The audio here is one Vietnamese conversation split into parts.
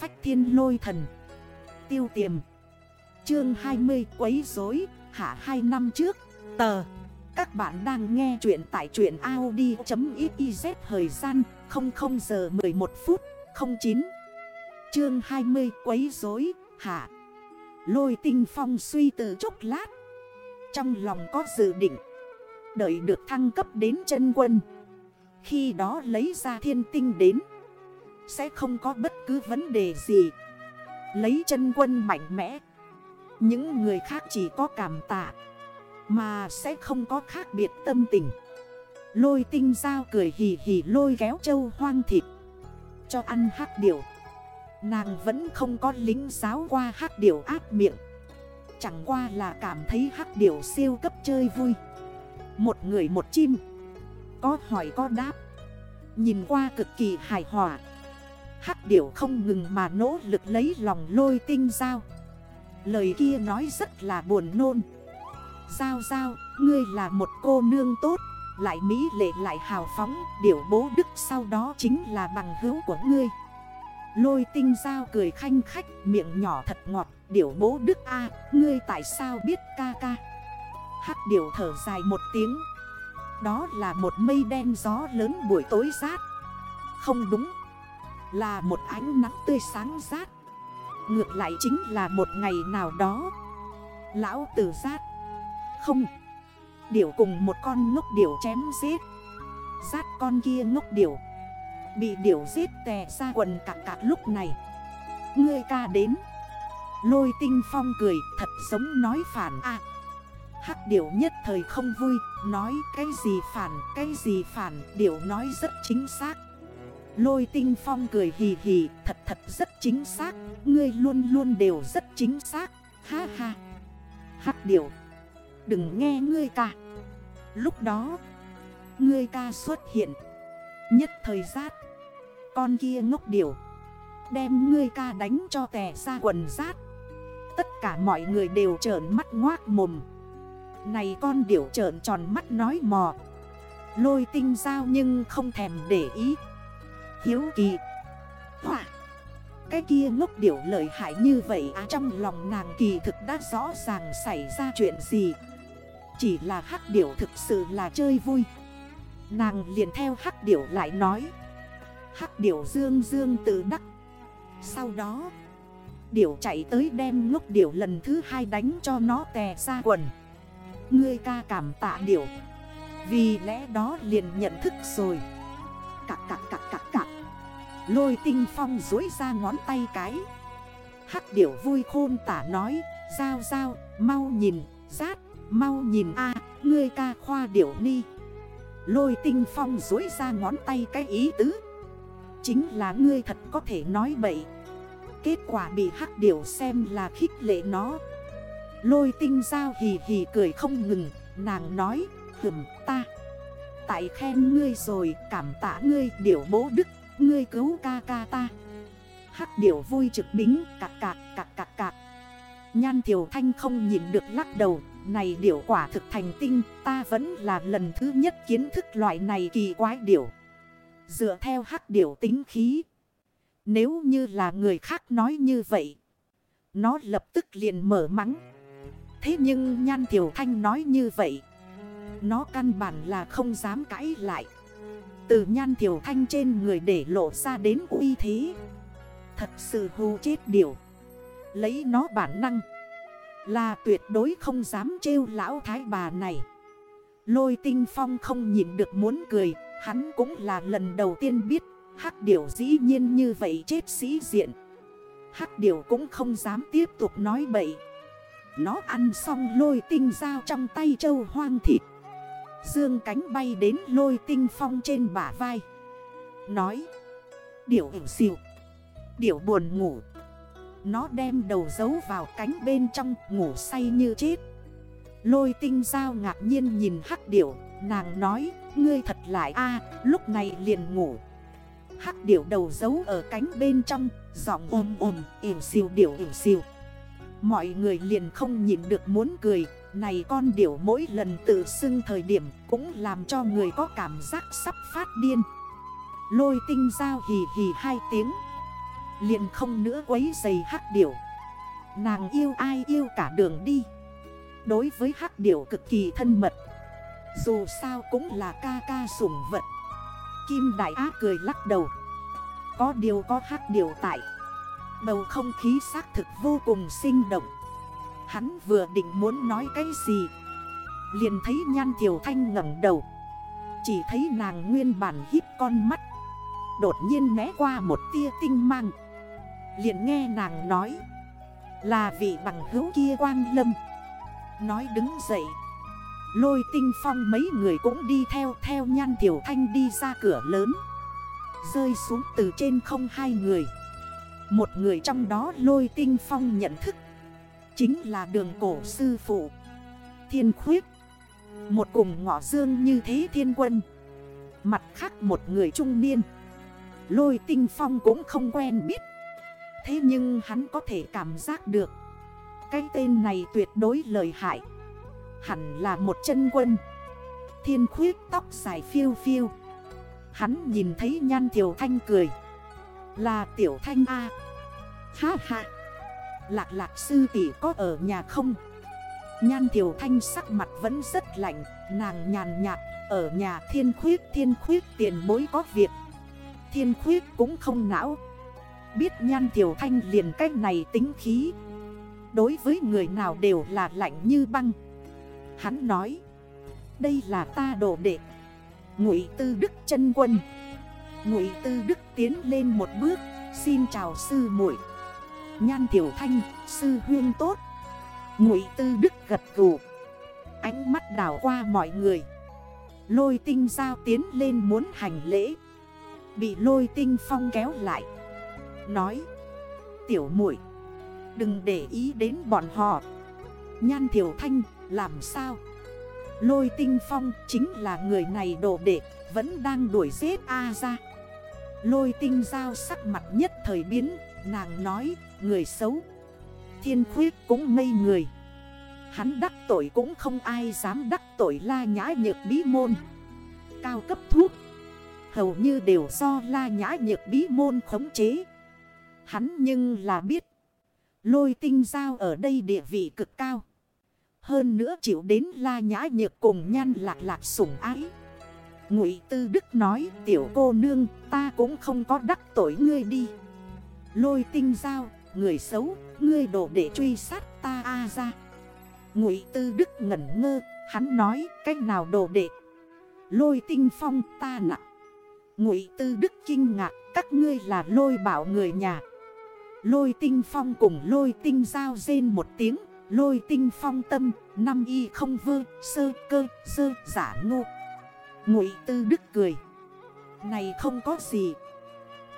phách thiên lôi thần. Tiêu tiềm. Chương 20 quấy rối. Hạ 2 năm trước. Tờ. Các bạn đang nghe chuyện tại chuyện Audi.xyz Thời gian 00 giờ 11 phút 09 Chương 20 quấy rối. Hạ. Lôi tinh phong suy từ chốc lát. Trong lòng có dự định. Đợi được thăng cấp đến chân quân. Khi đó lấy ra thiên tinh đến. Sẽ không có bất cứ vấn đề gì. Lấy chân quân mạnh mẽ. Những người khác chỉ có cảm tạ, Mà sẽ không có khác biệt tâm tình. Lôi tinh giao cười hì hì lôi kéo châu hoang thịt, Cho ăn hắc điểu. Nàng vẫn không có lính giáo qua hắc điểu áp miệng. Chẳng qua là cảm thấy hắc điểu siêu cấp chơi vui. Một người một chim, Có hỏi có đáp. Nhìn qua cực kỳ hài hòa. Hắc điểu không ngừng mà nỗ lực lấy lòng lôi tinh giao. Lời kia nói rất là buồn nôn. Giao giao, ngươi là một cô nương tốt. Lại mỹ lệ lại hào phóng Điểu bố đức sau đó chính là bằng hữu của ngươi. Lôi tinh giao cười khanh khách Miệng nhỏ thật ngọt. Điểu bố đức a ngươi tại sao biết ca ca? Hắc điểu thở dài một tiếng. Đó là một mây đen gió lớn buổi tối rát. Không đúng là một ánh nắng tươi sáng rát. Ngược lại chính là một ngày nào đó. Lão tử rát. Không. Điểu cùng một con ngốc điểu chém giết. Rát con kia ngốc điểu. Bị điểu giết tè ra quần cạc cạc lúc này. Ngươi ca đến. Lôi tinh phong cười, thật giống nói phản à Hắc điểu nhất thời không vui, Nói cái gì phản, cái gì phản, Điểu nói rất chính xác. Lôi tinh phong cười hì hì, Thật thật rất chính xác. Ngươi luôn luôn đều rất chính xác. Ha ha. Hắc điểu. Đừng nghe ngươi ca. Lúc đó, Ngươi ca xuất hiện. Nhất thời giác, Con kia ngốc điểu. Đem ngươi ca đánh cho tè ra quần rát. Tất cả mọi người đều trởn mắt ngoác mồm. Này con điểu trởn tròn mắt nói mò. Lôi tinh giao nhưng không thèm để ý. Hiếu kỳ. Hỏa Cái kia ngốc điểu lợi hại như vậy à Trong lòng nàng kỳ thực đã rõ ràng xảy ra chuyện gì. Chỉ là hắc điểu thực sự là chơi vui. Nàng liền theo hắc điểu lại nói. Hắc điểu dương dương tự đắc. Sau đó, Điểu chạy tới đem ngốc điểu lần thứ hai đánh cho nó tè ra quần. Ngươi ca cảm tạ điểu. Vì lẽ đó liền nhận thức rồi. Cạc cạc Lôi tinh phong dối ra ngón tay cái. Hắc điểu vui khôn tả nói, Giao giao, mau nhìn, Rát, mau nhìn a, Ngươi ca khoa điểu ni. Lôi tinh phong dối ra ngón tay cái ý tứ. Chính là ngươi thật có thể nói bậy. Kết quả bị hắc điểu xem là khích lệ nó. Lôi tinh giao hì hì cười không ngừng, Nàng nói, hừm, ta, Tại khen ngươi rồi, cảm tạ ngươi, điểu bố đức. Ngươi cứu ca ca ta. Hắc điểu vui trực bính, cạc cạc cạc cạc cạc. Nhan thiểu thanh không nhìn được lắc đầu, Này điểu quả thực thành tinh, Ta vẫn là lần thứ nhất kiến thức loại này kỳ quái điểu. Dựa theo hắc điểu tính khí, Nếu như là người khác nói như vậy, Nó lập tức liền mở mắng. Thế nhưng Nhan Thiểu Thanh nói như vậy, Nó căn bản là không dám cãi lại. Từ Nhan Thiểu Thanh trên người để lộ ra đến uy thế. Thật sự hù chết điều Lấy nó bản năng. Là tuyệt đối không dám trêu lão thái bà này. Lôi tinh phong không nhìn được muốn cười, Hắn cũng là lần đầu tiên biết, Hắc điểu dĩ nhiên như vậy chết sĩ diện. Hắc điểu cũng không dám tiếp tục nói bậy. Nó ăn xong lôi tinh dao trong tay châu hoang thịt. Dương cánh bay đến lôi tinh phong trên bả vai. Nói, Điểu ỉu xìu, Điểu buồn ngủ. Nó đem đầu giấu vào cánh bên trong, ngủ say như chết. Lôi tinh dao ngạc nhiên nhìn hắc điểu, Nàng nói, Ngươi thật lại a, lúc này liền ngủ. Hắc điểu đầu giấu ở cánh bên trong, Giọng ôm ôm ỉu xìu, điểu ỉu xìu. Mọi người liền không nhìn được muốn cười. Này con điểu mỗi lần tự xưng thời điểm Cũng làm cho người có cảm giác sắp phát điên. Lôi tinh giao hì hì hai tiếng. Liền không nữa quấy giày hắc điểu. Nàng yêu ai yêu cả đường đi. Đối với hắc điểu cực kỳ thân mật. Dù sao cũng là ca ca sủng vật. Kim Đại Á cười lắc đầu. Có điều có hắc điểu tại. Bầu không khí xác thực vô cùng sinh động. Hắn vừa định muốn nói cái gì, Liền thấy Nhan tiểu Thanh ngẩn đầu, Chỉ thấy nàng nguyên bản híp con mắt, Đột nhiên né qua một tia tinh mang, liền nghe nàng nói, Là vị bằng hữu kia quang lâm. Nói đứng dậy, Lôi tinh phong mấy người cũng đi theo Theo nhan tiểu thanh đi ra cửa lớn, Rơi xuống từ trên không hai người. Một người trong đó lôi tinh phong nhận thức Chính là đường cổ sư phụ. Thiên khuyết. Một cùng ngọ dương như thế thiên quân. Mặt khác một người trung niên. Lôi tinh phong cũng không quen biết. Thế nhưng hắn có thể cảm giác được. Cái tên này tuyệt đối lợi hại. Hẳn là một chân quân. Thiên khuyết tóc dài phiêu phiêu. Hắn nhìn thấy nhan tiểu thanh cười. Là tiểu thanh A. Ha ha. Lạc lạc sư tỷ có ở nhà không? Nhan tiểu thanh sắc mặt vẫn rất lạnh, Nàng nhàn nhạt, Ở nhà thiên khuyết thiên khuyết tiền bối có việc. Thiên khuyết cũng không não. Biết nhan tiểu thanh liền cách này tính khí. Đối với người nào đều là lạnh như băng. Hắn nói, Đây là ta đồ đệ. Ngụy Tư Đức chân quân. Ngụy Tư Đức tiến lên một bước, Xin chào sư muội. Nhan Tiểu Thanh, Sư huyên tốt. Ngụy Tư Đức gật gù. Ánh mắt đảo qua mọi người. Lôi tinh giao tiến lên muốn hành lễ. Bị lôi tinh phong kéo lại. Nói, Tiểu muội, Đừng để ý đến bọn họ. Nhan Tiểu Thanh, làm sao? Lôi tinh phong, chính là người này đồ đệ, Vẫn đang đuổi giết A ra Lôi tinh giao sắc mặt nhất thời biến, Nàng nói người xấu Thiên khuyết cũng ngây người Hắn đắc tội cũng không ai dám đắc tội la nhã nhược bí môn Cao cấp thuốc Hầu như đều do la nhã nhược bí môn khống chế Hắn nhưng là biết. Lôi tinh giao ở đây địa vị cực cao. Hơn nữa chịu đến la nhã nhược cùng nhan lạc lạc sủng ái. Ngụy Tư Đức nói tiểu cô nương ta cũng không có đắc tội ngươi đi. Lôi tinh giao, người xấu, ngươi đổ để truy sát ta a ra. Ngụy Tư Đức ngẩn ngơ, hắn nói cách nào đồ đệ. Lôi tinh phong ta nặng. Ngụy Tư Đức kinh ngạc, các ngươi là lôi bảo người nhà. Lôi tinh phong cùng lôi tinh giao rên một tiếng Lôi tinh phong tâm Năm y không vơ Sơ cơ sơ giả ngô Ngụy tư đức cười Này không có gì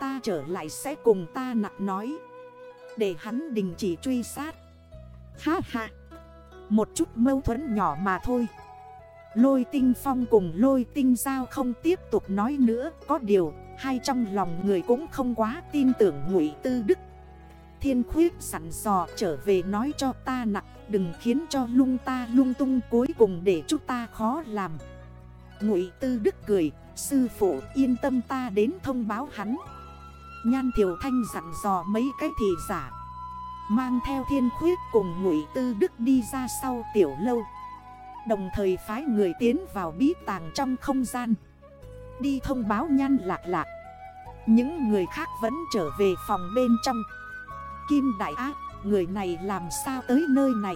Ta trở lại sẽ cùng ta nặng nói để hắn đình chỉ truy sát. Ha ha, Một chút mâu thuẫn nhỏ mà thôi. Lôi tinh phong cùng lôi tinh giao không tiếp tục nói nữa, Có điều, Hai trong lòng người cũng không quá tin tưởng ngụy tư đức. Thiên khuyết sẵn sò trở về nói cho ta nặng Đừng khiến cho lung ta lung tung cuối cùng để chúng ta khó làm. Ngụy Tư Đức cười, Sư phụ yên tâm ta đến thông báo hắn. Nhan Thiều Thanh dặn dò mấy cái thị giả. Mang theo thiên khuyết cùng Ngụy Tư Đức đi ra sau tiểu lâu. Đồng thời phái người tiến vào bí tàng trong không gian. Đi thông báo nhan lạc lạc. Những người khác vẫn trở về phòng bên trong. Kim Đại Ác, người này làm sao tới nơi này?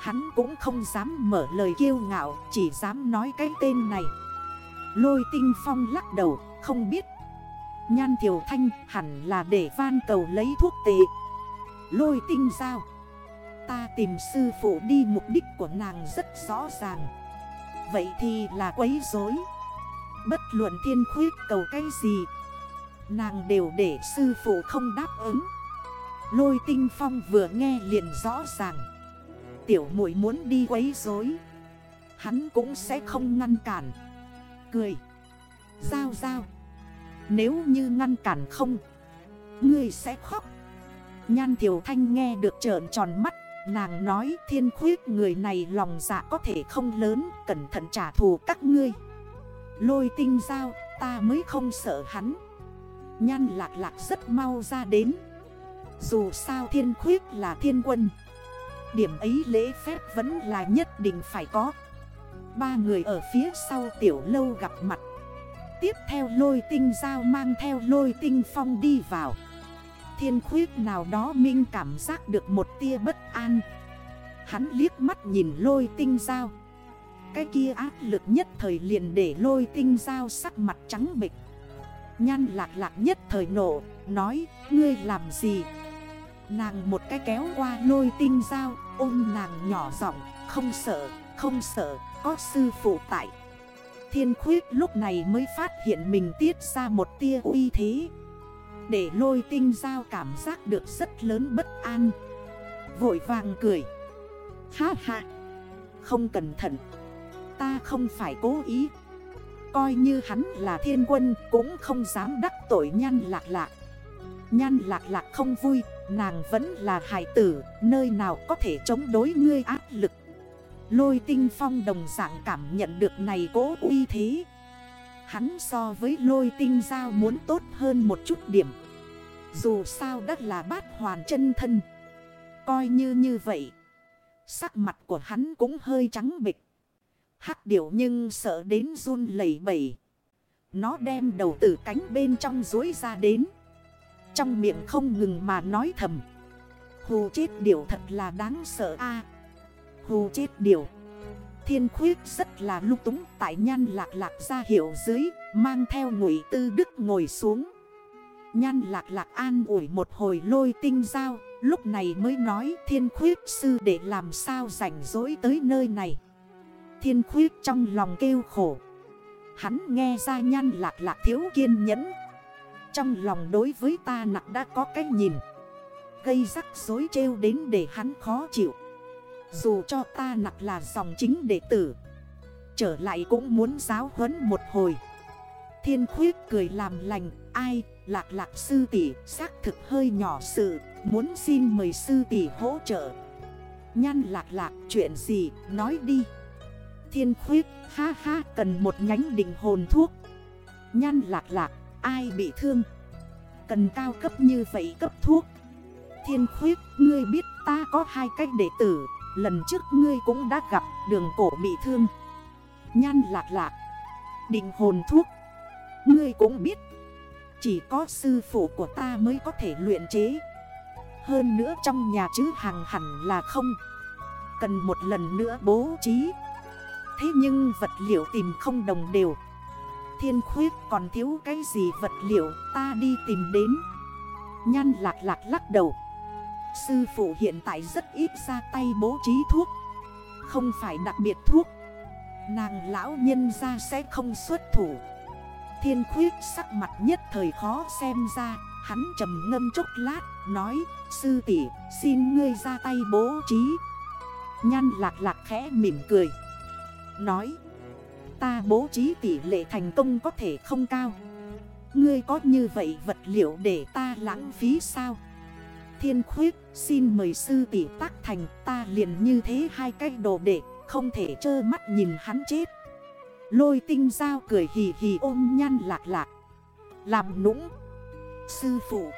Hắn cũng không dám mở lời kiêu ngạo Chỉ dám nói cái tên này. Lôi tinh phong lắc đầu Không biết Nhan Thiều Thanh hẳn là để van cầu lấy thuốc tệ Lôi tinh giao. Ta tìm sư phụ đi, mục đích của nàng rất rõ ràng. Vậy thì là quấy rối. Bất luận thiên khuyết cầu cái gì, Nàng đều để sư phụ không đáp ứng. Lôi tinh phong vừa nghe liền rõ ràng. Tiểu muội muốn đi quấy rối, Hắn cũng sẽ không ngăn cản. Cười. Giao giao. Nếu như ngăn cản không, Ngươi sẽ khóc. Nhan Thiều Thanh nghe được trợn tròn mắt, Nàng nói, thiên khuyết, người này lòng dạ có thể không lớn, Cẩn thận trả thù các ngươi. Lôi tinh giao, ta mới không sợ hắn. Nhan lạc lạc rất mau ra đến. Dù sao thiên khuyết là thiên quân, Điểm ấy lễ phép vẫn là nhất định phải có. Ba người ở phía sau tiểu lâu gặp mặt. Tiếp theo lôi tinh giao mang theo lôi tinh phong đi vào. Thiên khuyết nào đó minh cảm giác được một tia bất an. Hắn liếc mắt nhìn lôi tinh giao. Cái kia áp lực nhất thời liền để lôi tinh giao sắc mặt trắng bịch Nhan lạc lạc nhất thời nổ, Nói, ngươi làm gì? Nàng một cái kéo qua lôi tinh giao, Ôm nàng nhỏ giọng, Không sợ không sợ, Có sư phụ tại. Thiên khuyết lúc này mới phát hiện mình tiết ra một tia uy thế. Để lôi tinh giao cảm giác được rất lớn bất an. Vội vàng cười. Ha ha. Không cẩn thận. Ta không phải cố ý. Coi như hắn là thiên quân Cũng không dám đắc tội nhan lạc lạc. Nhan lạc lạc không vui, Nàng vẫn là hải tử, Nơi nào có thể chống đối ngươi áp lực. Lôi tinh phong đồng dạng cảm nhận được này cố uy thế. Hắn so với lôi tinh giao muốn tốt hơn một chút điểm. Dù sao đất là bát hoàn chân thân. Coi như như vậy, Sắc mặt của hắn cũng hơi trắng bịch. Hắc điểu nhưng sợ đến run lẩy bẩy. Nó đem đầu từ cánh bên trong dối ra đến. Trong miệng không ngừng mà nói thầm. Hù chết điểu thật là đáng sợ a. Hù chết điều Thiên khuyết rất là lúc túng, tại nhan lạc lạc ra hiệu dưới, Mang theo ngụy tư đức ngồi xuống. Nhan lạc lạc an ủi một hồi lôi tinh dao Lúc này mới nói, thiên khuyết sư để làm sao rảnh rỗi tới nơi này? Thiên khuyết trong lòng kêu khổ. Hắn nghe ra nhan lạc lạc thiếu kiên nhẫn. Trong lòng đối với ta nặng đã có cách nhìn. Gây rắc rối trêu đến để hắn khó chịu. Dù cho ta nặc là dòng chính đệ tử, Trở lại cũng muốn giáo huấn một hồi. Thiên khuyết cười làm lành, Ai, lạc lạc sư tỷ, xác thực hơi nhỏ sự, Muốn xin mời sư tỷ hỗ trợ. Nhan lạc lạc, chuyện gì? Nói đi. Thiên khuyết, ha ha, cần một nhánh định hồn thuốc. Nhan lạc lạc, ai bị thương? Cần cao cấp như vậy cấp thuốc. Thiên khuyết, ngươi biết ta có hai cách đệ tử Lần trước ngươi cũng đã gặp đường cổ bị thương. Nhan lạc lạc. Định hồn thuốc. Ngươi cũng biết. Chỉ có sư phụ của ta mới có thể luyện chế. Hơn nữa trong nhà chứ hàng hẳn là không. Cần một lần nữa bố trí. Thế nhưng vật liệu tìm không đồng đều. Thiên khuyết còn thiếu cái gì vật liệu ta đi tìm đến. Nhan lạc lạc lắc đầu. Sư phụ hiện tại rất ít ra tay bố trí thuốc. Không phải đặc biệt thuốc. Nàng lão nhân ra sẽ không xuất thủ. Thiên khuyết sắc mặt nhất thời khó xem ra, Hắn trầm ngâm chốc lát, Nói, sư tỷ, xin ngươi ra tay bố trí. Nhan lạc lạc khẽ mỉm cười, Nói, Ta bố trí tỷ lệ thành công có thể không cao. Ngươi có như vậy vật liệu để ta lãng phí sao? Thiên khuyết, xin mời sư tỷ tác thành, Ta liền như thế hai cái đồ để Không thể trơ mắt nhìn hắn chết. Lôi tinh dao cười hì hì ôm nhan lạc lạc. Làm nũng. Sư phụ.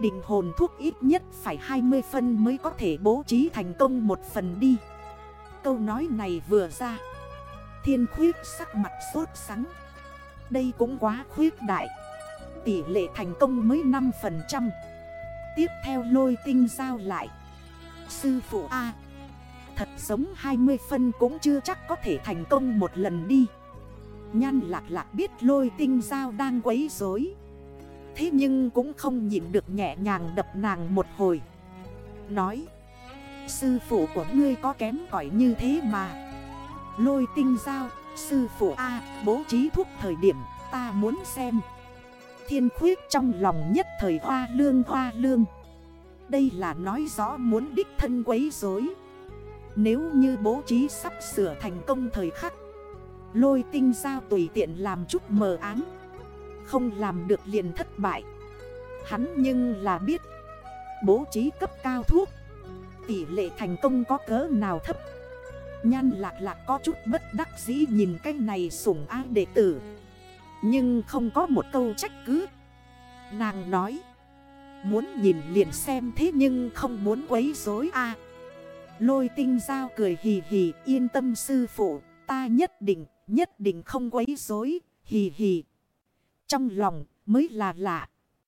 Định hồn thuốc ít nhất phải 20 phân mới có thể bố trí thành công một phần đi. Câu nói này vừa ra. Thiên khuyết sắc mặt sốt sắng. Đây cũng quá khuyết đại. Tỷ lệ thành công mới 5% Tiếp theo lôi tinh giao lại. Sư phụ A, Thật giống 20 phân cũng chưa chắc có thể thành công một lần đi. Nhan lạc lạc biết lôi tinh giao đang quấy rối. Thế nhưng cũng không nhịn được nhẹ nhàng đập nàng một hồi. Nói, Sư phụ của ngươi có kém cỏi như thế mà. Lôi tinh giao, Sư phụ A, bố trí thuốc thời điểm ta muốn xem. Thiên khuyết trong lòng nhất thời hoa lương hoa lương. Đây là nói rõ muốn đích thân quấy rối. Nếu như bố trí sắp sửa thành công thời khắc, Lôi tinh giao tùy tiện làm chút mờ án không làm được liền thất bại. Hắn nhưng là biết, Bố trí cấp cao thuốc, Tỷ lệ thành công có cỡ nào thấp. Nhan lạc lạc có chút bất đắc dĩ nhìn cái này sủng ái đệ tử. Nhưng không có một câu trách cứ. Nàng nói. Muốn nhìn liền xem thế nhưng không muốn quấy rối a. Lôi tinh giao cười hì hì, yên tâm sư phụ, Ta nhất định nhất định không quấy rối, hì hì. Trong lòng mới là lạ.